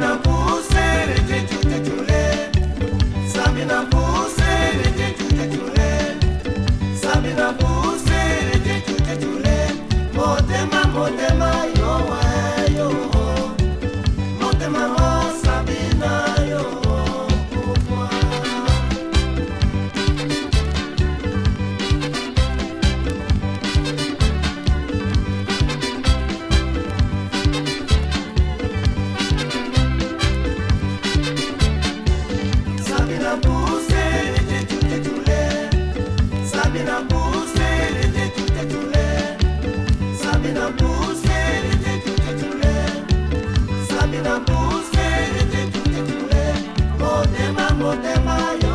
in no te vayas.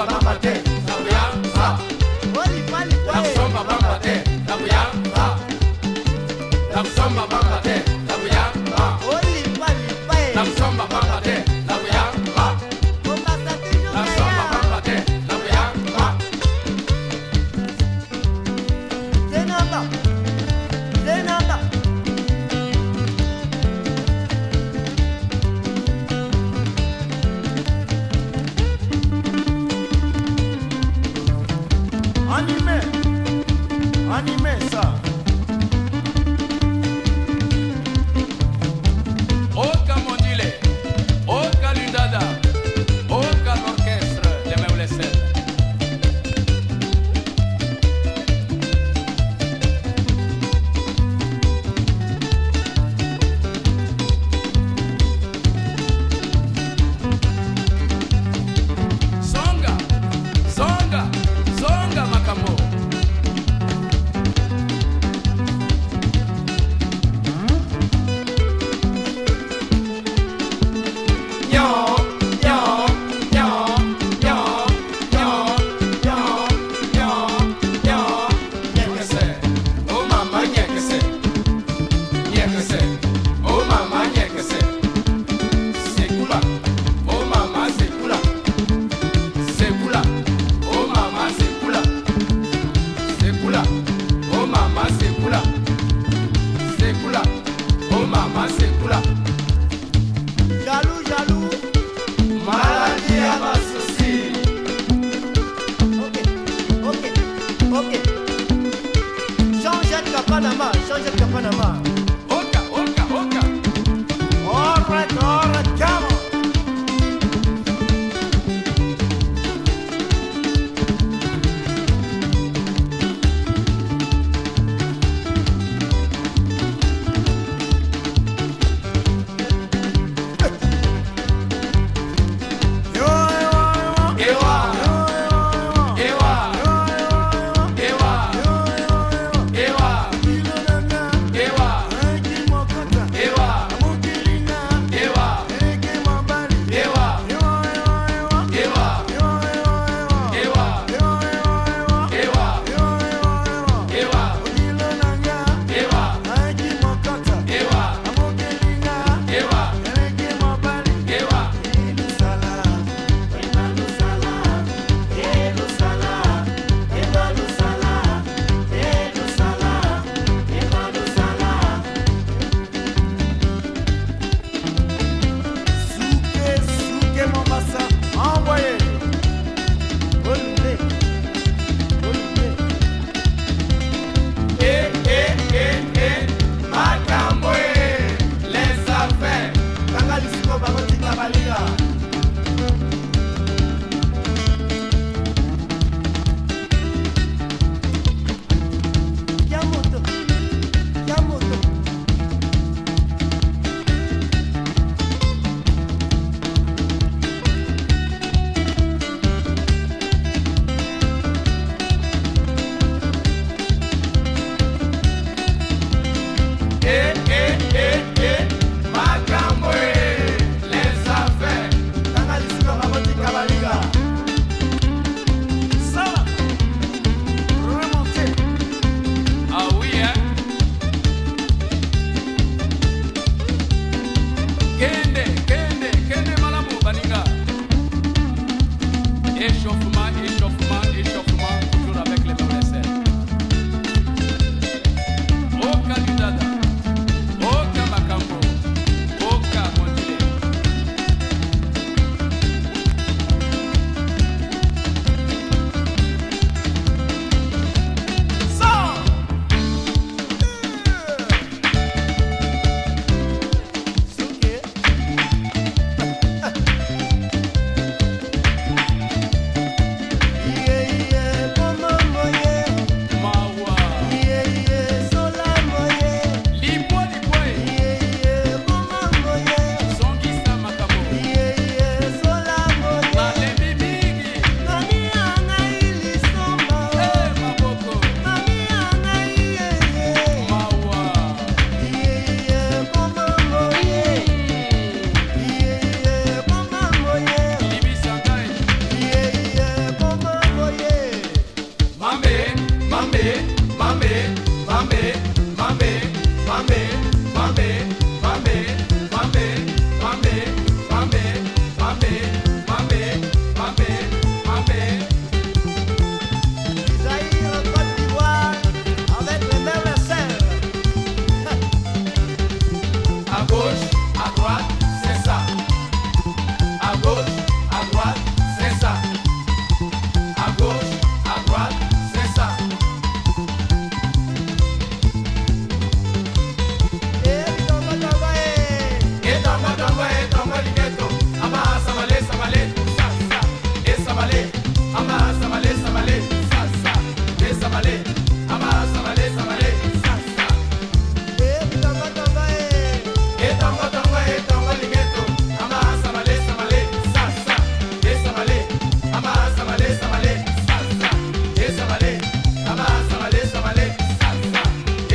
Nakusomba bamba te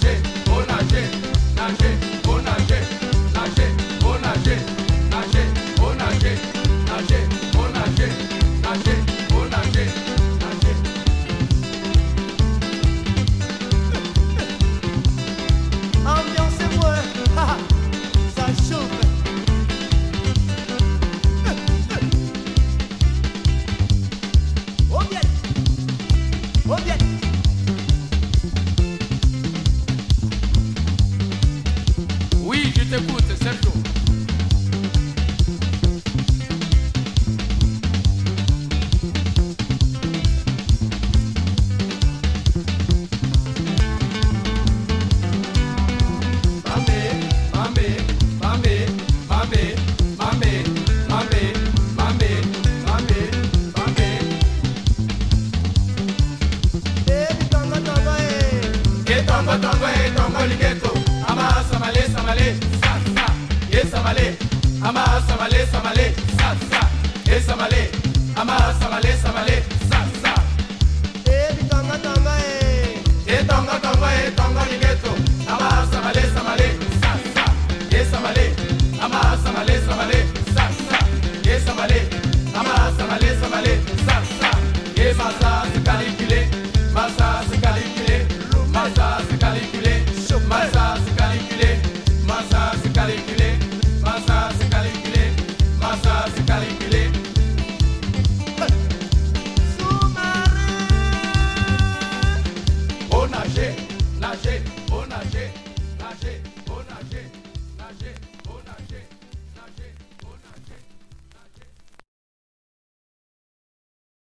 projet. amasa esamale amasa male samale